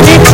magic